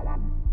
Alarm.